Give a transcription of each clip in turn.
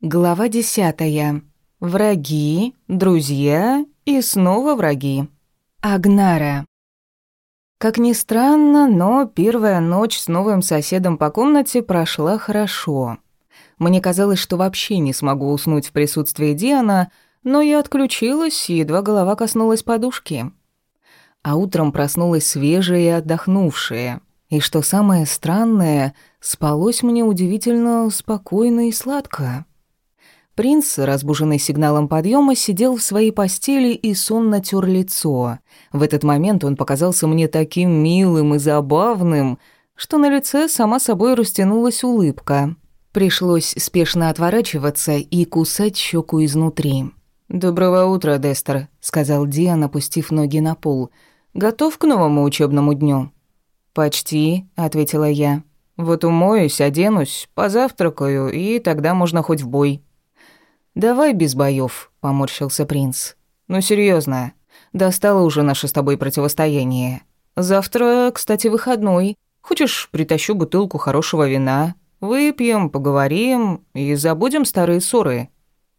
Глава десятая. Враги, друзья и снова враги. Агнара. Как ни странно, но первая ночь с новым соседом по комнате прошла хорошо. Мне казалось, что вообще не смогу уснуть в присутствии Диана, но я отключилась, едва голова коснулась подушки. А утром проснулась свежая и отдохнувшая. И что самое странное, спалось мне удивительно спокойно и сладко. Принц, разбуженный сигналом подъема, сидел в своей постели и сонно тер лицо. В этот момент он показался мне таким милым и забавным, что на лице сама собой растянулась улыбка. Пришлось спешно отворачиваться и кусать щеку изнутри. «Доброго утра, Дестер», — сказал Диан, опустив ноги на пол. «Готов к новому учебному дню?» «Почти», — ответила я. «Вот умоюсь, оденусь, позавтракаю, и тогда можно хоть в бой». «Давай без боёв», — поморщился принц. «Ну, серьёзно, достало уже наше с тобой противостояние. Завтра, кстати, выходной. Хочешь, притащу бутылку хорошего вина? Выпьем, поговорим и забудем старые ссоры».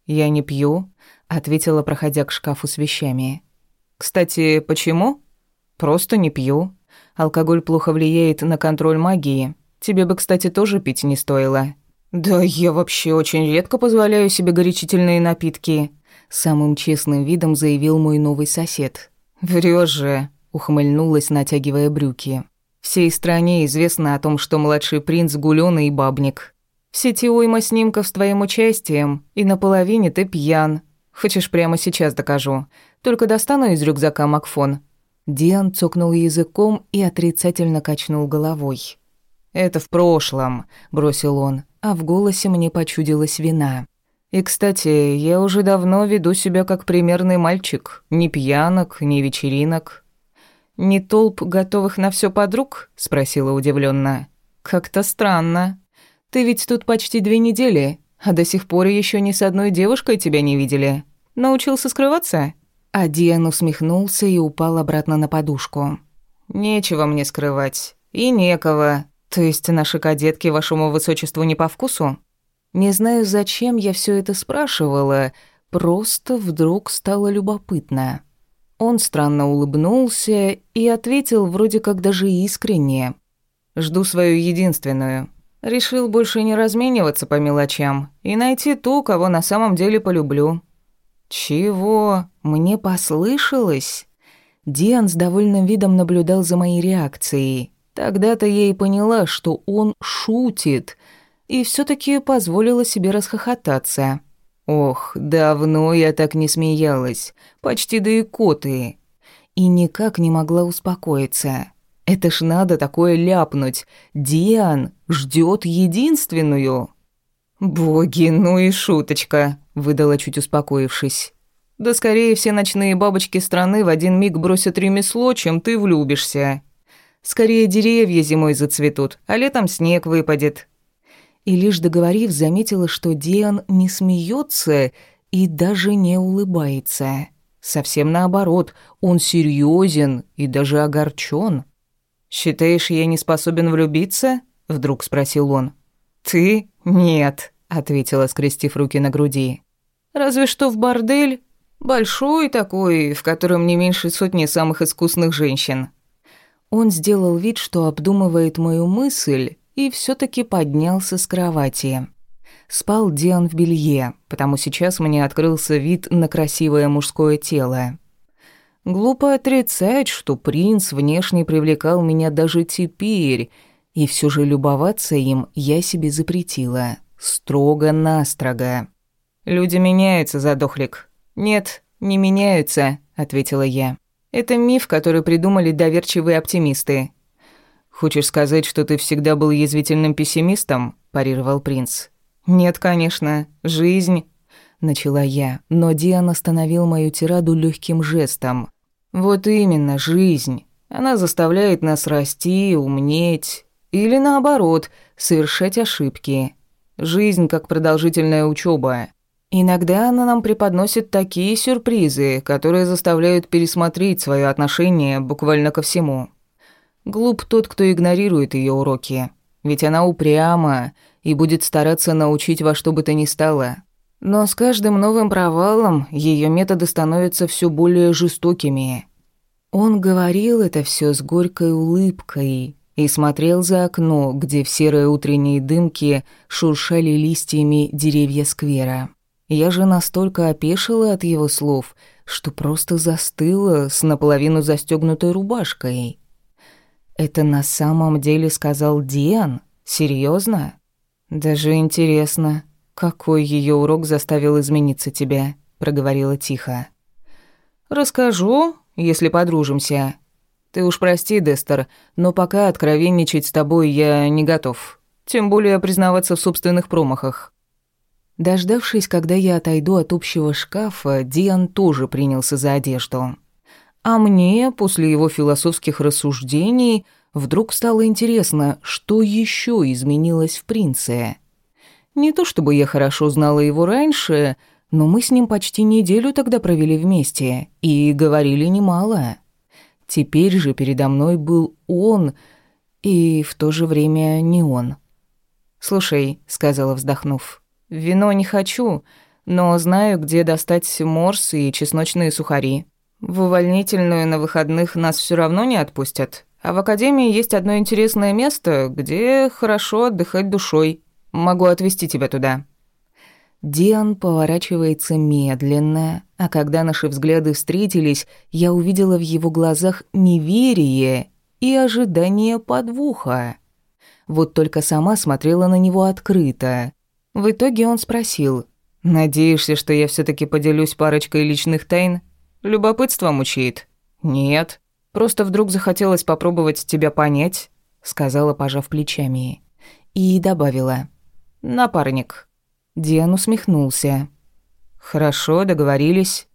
«Я не пью», — ответила, проходя к шкафу с вещами. «Кстати, почему?» «Просто не пью. Алкоголь плохо влияет на контроль магии. Тебе бы, кстати, тоже пить не стоило. «Да я вообще очень редко позволяю себе горячительные напитки», — самым честным видом заявил мой новый сосед. «Врёшь же», — ухмыльнулась, натягивая брюки. «Всей стране известно о том, что младший принц гулёный и бабник. В сети уйма снимков с твоим участием, и на половине ты пьян. Хочешь, прямо сейчас докажу. Только достану из рюкзака Макфон». Диан цокнул языком и отрицательно качнул головой. «Это в прошлом», — бросил он а в голосе мне почудилась вина. И, кстати, я уже давно веду себя как примерный мальчик. Ни пьянок, ни вечеринок. «Ни толп, готовых на все подруг?» — спросила удивленно. «Как-то странно. Ты ведь тут почти две недели, а до сих пор еще ни с одной девушкой тебя не видели. Научился скрываться?» А Диан усмехнулся и упал обратно на подушку. «Нечего мне скрывать. И некого. То есть наши кадетки вашему высочеству не по вкусу? Не знаю, зачем я все это спрашивала, просто вдруг стало любопытно. Он странно улыбнулся и ответил вроде как даже искренне. «Жду свою единственную. Решил больше не размениваться по мелочам и найти ту, кого на самом деле полюблю». «Чего? Мне послышалось?» Диан с довольным видом наблюдал за моей реакцией. Тогда-то я и поняла, что он шутит, и все таки позволила себе расхохотаться. Ох, давно я так не смеялась, почти до икоты. И никак не могла успокоиться. Это ж надо такое ляпнуть. Диан ждет единственную. «Боги, ну и шуточка», — выдала, чуть успокоившись. «Да скорее все ночные бабочки страны в один миг бросят ремесло, чем ты влюбишься». Скорее деревья зимой зацветут, а летом снег выпадет». И лишь договорив, заметила, что Диан не смеется и даже не улыбается. Совсем наоборот, он серьезен и даже огорчен. «Считаешь, я не способен влюбиться?» — вдруг спросил он. «Ты? Нет», — ответила, скрестив руки на груди. «Разве что в бордель. Большой такой, в котором не меньше сотни самых искусных женщин. Он сделал вид, что обдумывает мою мысль, и все таки поднялся с кровати. Спал Диан в белье, потому сейчас мне открылся вид на красивое мужское тело. Глупо отрицать, что принц внешне привлекал меня даже теперь, и все же любоваться им я себе запретила. Строго-настрого. «Люди меняются, задохлик». «Нет, не меняются», — ответила я. Это миф, который придумали доверчивые оптимисты. Хочешь сказать, что ты всегда был язвительным пессимистом? парировал принц. Нет, конечно. Жизнь, начала я, но Диан остановил мою тираду легким жестом. Вот именно, жизнь. Она заставляет нас расти, умнеть или наоборот, совершать ошибки. Жизнь как продолжительная учеба. Иногда она нам преподносит такие сюрпризы, которые заставляют пересмотреть свое отношение буквально ко всему. Глуп тот, кто игнорирует ее уроки, ведь она упряма и будет стараться научить во что бы то ни стало. Но с каждым новым провалом ее методы становятся все более жестокими. Он говорил это все с горькой улыбкой и смотрел за окно, где в серой утренней дымке шуршали листьями деревья сквера. Я же настолько опешила от его слов, что просто застыла с наполовину застегнутой рубашкой. Это на самом деле сказал Диан? Серьезно? Даже интересно, какой ее урок заставил измениться тебя, проговорила тихо. Расскажу, если подружимся. Ты уж прости, Дестер, но пока откровенничать с тобой я не готов. Тем более признаваться в собственных промахах. Дождавшись, когда я отойду от общего шкафа, Диан тоже принялся за одежду. А мне, после его философских рассуждений, вдруг стало интересно, что еще изменилось в принце. Не то чтобы я хорошо знала его раньше, но мы с ним почти неделю тогда провели вместе и говорили немало. Теперь же передо мной был он, и в то же время не он. «Слушай», — сказала, вздохнув, — «вино не хочу, но знаю, где достать морс и чесночные сухари. В увольнительную на выходных нас все равно не отпустят, а в академии есть одно интересное место, где хорошо отдыхать душой. Могу отвезти тебя туда». Диан поворачивается медленно, а когда наши взгляды встретились, я увидела в его глазах неверие и ожидание подвоха. Вот только сама смотрела на него открыто. В итоге он спросил, «Надеешься, что я все таки поделюсь парочкой личных тайн? Любопытство мучает?» «Нет. Просто вдруг захотелось попробовать тебя понять», — сказала, пожав плечами. И добавила, «Напарник». Диан усмехнулся. «Хорошо, договорились.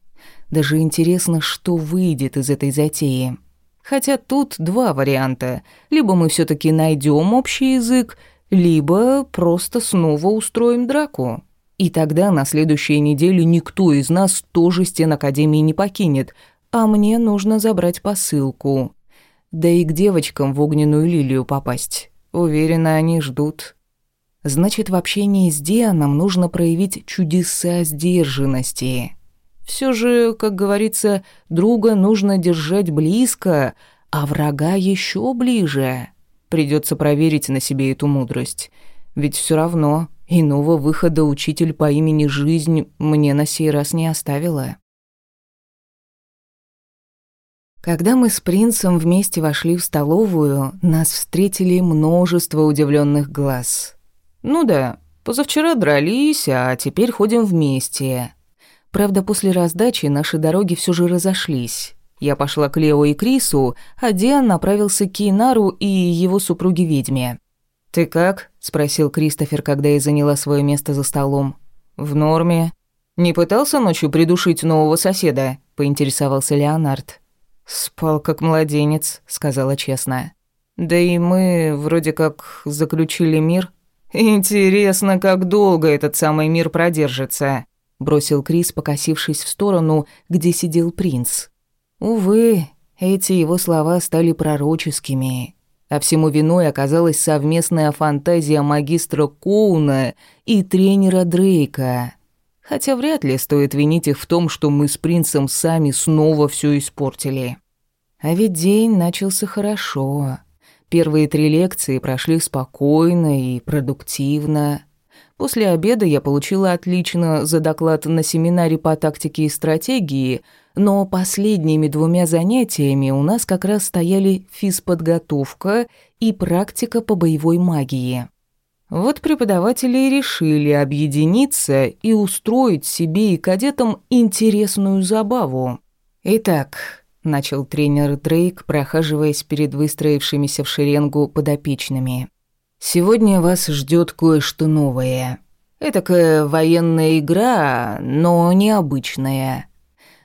Даже интересно, что выйдет из этой затеи. Хотя тут два варианта. Либо мы все таки найдем общий язык, либо просто снова устроим драку. И тогда на следующей неделе никто из нас тоже стен Академии не покинет, а мне нужно забрать посылку. Да и к девочкам в огненную лилию попасть. Уверена, они ждут. Значит, в общении с Дианом нужно проявить чудеса сдержанности. Все же, как говорится, друга нужно держать близко, а врага еще ближе. Придется проверить на себе эту мудрость. Ведь все равно иного выхода учитель по имени Жизнь мне на сей раз не оставила. Когда мы с принцем вместе вошли в столовую, нас встретили множество удивленных глаз. «Ну да, позавчера дрались, а теперь ходим вместе». Правда, после раздачи наши дороги все же разошлись. Я пошла к Лео и Крису, а Диан направился к Кейнару и его супруге-ведьме. «Ты как?» – спросил Кристофер, когда я заняла свое место за столом. «В норме». «Не пытался ночью придушить нового соседа?» – поинтересовался Леонард. «Спал как младенец», – сказала честно. «Да и мы вроде как заключили мир». «Интересно, как долго этот самый мир продержится», — бросил Крис, покосившись в сторону, где сидел принц. Увы, эти его слова стали пророческими, а всему виной оказалась совместная фантазия магистра Коуна и тренера Дрейка. Хотя вряд ли стоит винить их в том, что мы с принцем сами снова все испортили. А ведь день начался хорошо. Первые три лекции прошли спокойно и продуктивно. После обеда я получила отлично за доклад на семинаре по тактике и стратегии, но последними двумя занятиями у нас как раз стояли физподготовка и практика по боевой магии. Вот преподаватели и решили объединиться и устроить себе и кадетам интересную забаву. Итак, начал тренер Дрейк, прохаживаясь перед выстроившимися в шеренгу подопечными. Сегодня вас ждет кое-что новое. Этакая военная игра, но необычная.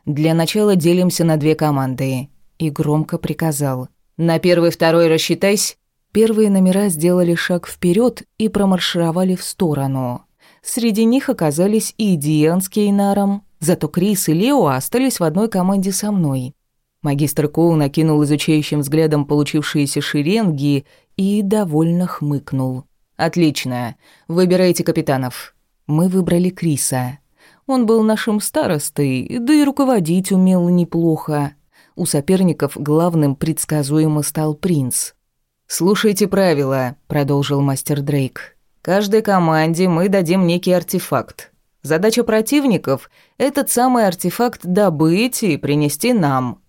Для начала делимся на две команды. И громко приказал. На первый-второй рассчитайся. Первые номера сделали шаг вперед и промаршировали в сторону. Среди них оказались и Диан с Кейнаром, зато Крис и Лео остались в одной команде со мной. Магистр Коу накинул изучающим взглядом получившиеся шеренги и довольно хмыкнул. «Отлично. Выбирайте капитанов». Мы выбрали Криса. Он был нашим старостой, да и руководить умел неплохо. У соперников главным предсказуемо стал принц. «Слушайте правила», — продолжил мастер Дрейк. «Каждой команде мы дадим некий артефакт. Задача противников — этот самый артефакт добыть и принести нам.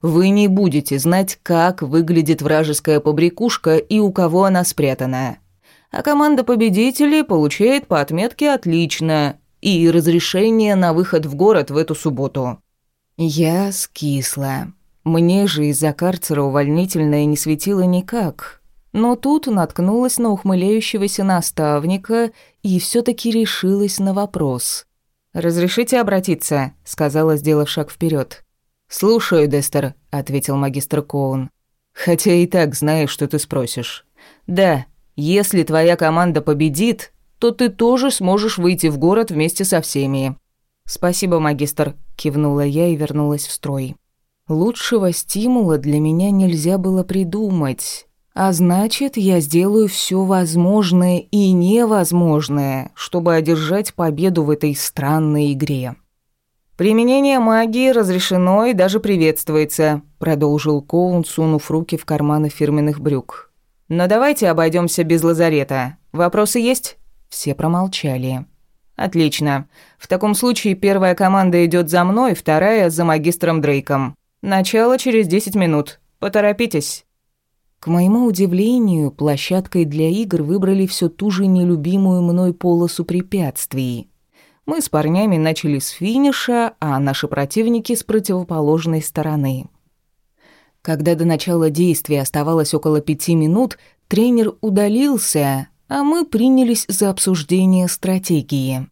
Вы не будете знать, как выглядит вражеская побрякушка и у кого она спрятана. А команда победителей получает по отметке «отлично» и разрешение на выход в город в эту субботу. Я скисла. Мне же из-за карцера увольнительное не светило никак. Но тут наткнулась на ухмыляющегося наставника и все таки решилась на вопрос. «Разрешите обратиться?» — сказала, сделав шаг вперед. «Слушаю, Дестер», — ответил магистр Коун. «Хотя и так знаю, что ты спросишь. Да, если твоя команда победит, то ты тоже сможешь выйти в город вместе со всеми». «Спасибо, магистр», — кивнула я и вернулась в строй. «Лучшего стимула для меня нельзя было придумать. А значит, я сделаю все возможное и невозможное, чтобы одержать победу в этой странной игре». «Применение магии разрешено и даже приветствуется», — продолжил Коун, сунув руки в карманы фирменных брюк. «Но давайте обойдемся без лазарета. Вопросы есть?» Все промолчали. «Отлично. В таком случае первая команда идет за мной, вторая — за магистром Дрейком. Начало через 10 минут. Поторопитесь». К моему удивлению, площадкой для игр выбрали всю ту же нелюбимую мной полосу препятствий. Мы с парнями начали с финиша, а наши противники с противоположной стороны. Когда до начала действия оставалось около пяти минут, тренер удалился, а мы принялись за обсуждение стратегии.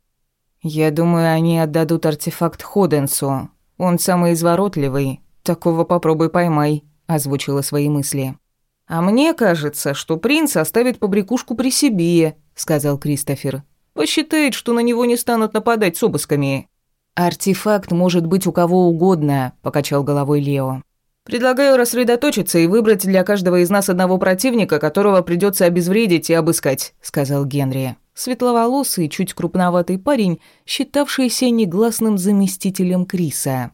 «Я думаю, они отдадут артефакт Ходенсу. Он самый изворотливый. Такого попробуй поймай», — озвучила свои мысли. «А мне кажется, что принц оставит побрякушку при себе», — сказал Кристофер. «Посчитает, что на него не станут нападать с обысками». «Артефакт может быть у кого угодно», — покачал головой Лео. Предлагаю рассредоточиться и выбрать для каждого из нас одного противника, которого придется обезвредить и обыскать», — сказал Генри. Светловолосый, чуть крупноватый парень, считавшийся негласным заместителем Криса.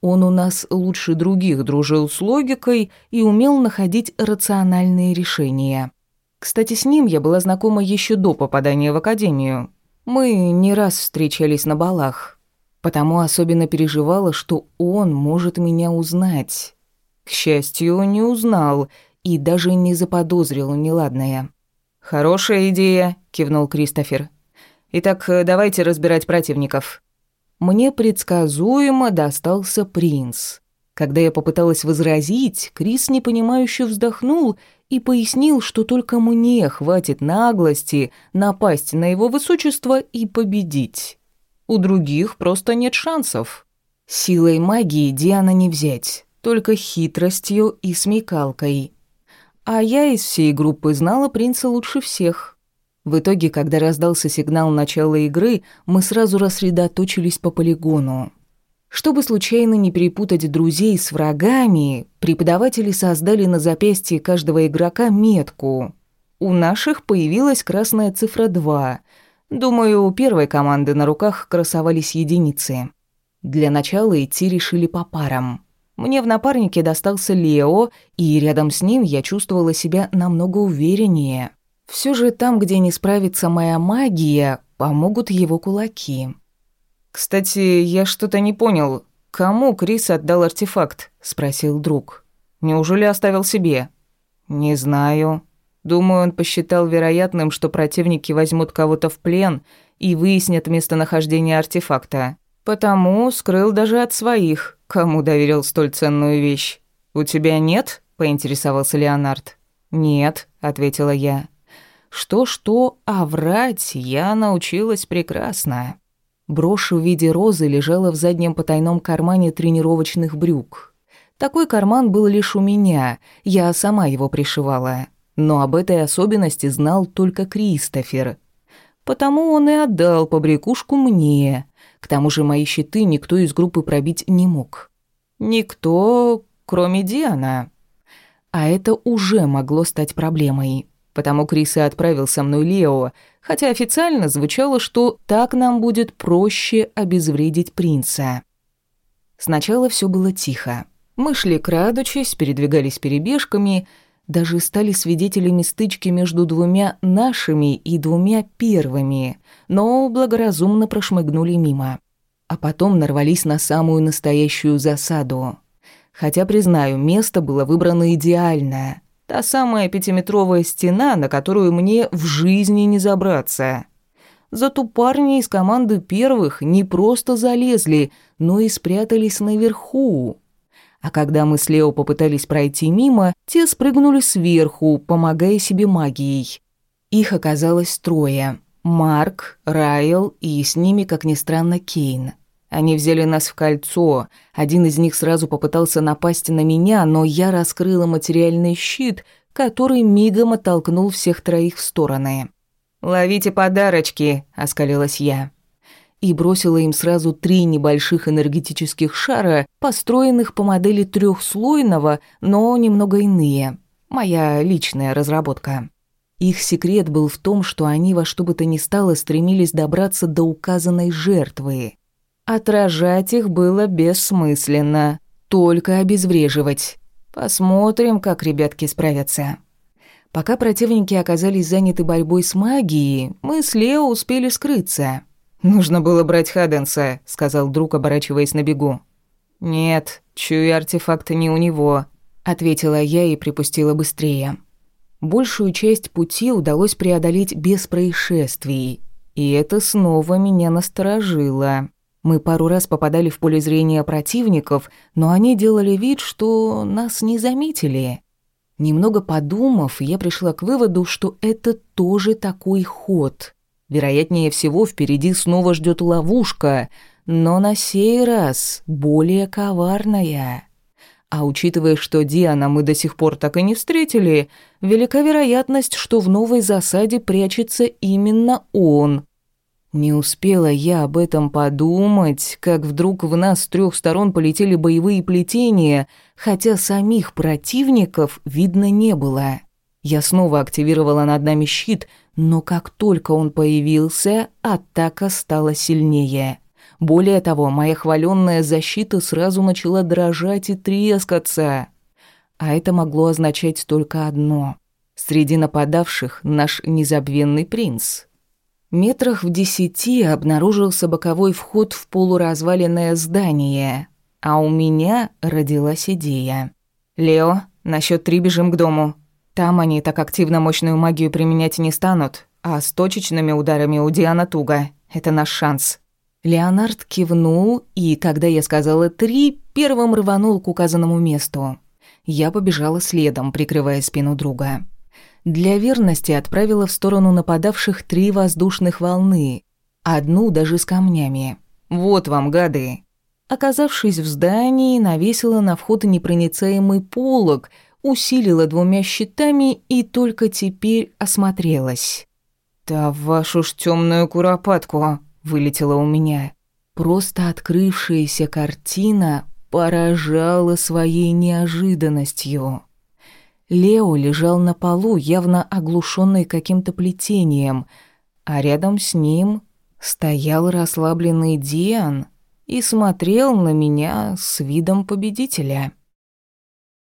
Он у нас лучше других дружил с логикой и умел находить рациональные решения. Кстати, с ним я была знакома еще до попадания в академию. Мы не раз встречались на балах, потому особенно переживала, что он может меня узнать. К счастью, не узнал и даже не заподозрил неладное. «Хорошая идея», — кивнул Кристофер. «Итак, давайте разбирать противников». Мне предсказуемо достался принц. Когда я попыталась возразить, Крис непонимающе вздохнул и пояснил, что только мне хватит наглости напасть на его высочество и победить. У других просто нет шансов. Силой магии Диана не взять только хитростью и смекалкой. А я из всей группы знала принца лучше всех. В итоге, когда раздался сигнал начала игры, мы сразу рассредоточились по полигону. Чтобы случайно не перепутать друзей с врагами, преподаватели создали на запястье каждого игрока метку. У наших появилась красная цифра 2. Думаю, у первой команды на руках красовались единицы. Для начала идти решили по парам. Мне в напарнике достался Лео, и рядом с ним я чувствовала себя намного увереннее. Все же там, где не справится моя магия, помогут его кулаки. «Кстати, я что-то не понял. Кому Крис отдал артефакт?» – спросил друг. «Неужели оставил себе?» «Не знаю. Думаю, он посчитал вероятным, что противники возьмут кого-то в плен и выяснят местонахождение артефакта. Потому скрыл даже от своих, кому доверил столь ценную вещь. «У тебя нет?» – поинтересовался Леонард. «Нет», – ответила я. «Что-что, а врать я научилась прекрасно». Брошь в виде розы лежала в заднем потайном кармане тренировочных брюк. Такой карман был лишь у меня, я сама его пришивала. Но об этой особенности знал только Кристофер. Потому он и отдал побрякушку мне, к тому же мои щиты никто из группы пробить не мог. Никто, кроме Диана. А это уже могло стать проблемой. Потому Крис и отправил со мной Лео, хотя официально звучало, что так нам будет проще обезвредить принца. Сначала все было тихо. Мы шли крадучись, передвигались перебежками, даже стали свидетелями стычки между двумя нашими и двумя первыми, но благоразумно прошмыгнули мимо. А потом нарвались на самую настоящую засаду. Хотя, признаю, место было выбрано идеальное. Та самая пятиметровая стена, на которую мне в жизни не забраться. Зато парни из команды первых не просто залезли, но и спрятались наверху. А когда мы с Лео попытались пройти мимо, те спрыгнули сверху, помогая себе магией. Их оказалось трое. Марк, Райл и с ними, как ни странно, Кейн. Они взяли нас в кольцо. Один из них сразу попытался напасть на меня, но я раскрыла материальный щит, который мигом оттолкнул всех троих в стороны. «Ловите подарочки», — оскалилась я. И бросила им сразу три небольших энергетических шара, построенных по модели трехслойного, но немного иные. Моя личная разработка. Их секрет был в том, что они во что бы то ни стало стремились добраться до указанной жертвы. Отражать их было бессмысленно, только обезвреживать. Посмотрим, как ребятки справятся. Пока противники оказались заняты борьбой с магией, мы с Лео успели скрыться. «Нужно было брать Хаденса», — сказал друг, оборачиваясь на бегу. «Нет, чую артефакт не у него», — ответила я и припустила быстрее. Большую часть пути удалось преодолеть без происшествий, и это снова меня насторожило. Мы пару раз попадали в поле зрения противников, но они делали вид, что нас не заметили. Немного подумав, я пришла к выводу, что это тоже такой ход. Вероятнее всего, впереди снова ждет ловушка, но на сей раз более коварная. А учитывая, что Диана мы до сих пор так и не встретили, велика вероятность, что в новой засаде прячется именно он, не успела я об этом подумать, как вдруг в нас с трех сторон полетели боевые плетения, хотя самих противников видно не было. Я снова активировала над нами щит, но как только он появился, атака стала сильнее. Более того, моя хваленная защита сразу начала дрожать и трескаться. А это могло означать только одно. Среди нападавших наш незабвенный принц — Метрах в десяти обнаружился боковой вход в полуразваленное здание, а у меня родилась идея. «Лео, на счёт три бежим к дому. Там они так активно мощную магию применять не станут, а с точечными ударами у Диана туго. Это наш шанс». Леонард кивнул, и когда я сказала «три», первым рванул к указанному месту. Я побежала следом, прикрывая спину друга. Для верности отправила в сторону нападавших три воздушных волны, одну даже с камнями. «Вот вам, гады!» Оказавшись в здании, навесила на вход непроницаемый полог, усилила двумя щитами и только теперь осмотрелась. «Да вашу ж темную куропатку!» — вылетела у меня. Просто открывшаяся картина поражала своей неожиданностью. Лео лежал на полу, явно оглушенный каким-то плетением, а рядом с ним стоял расслабленный Диан и смотрел на меня с видом победителя.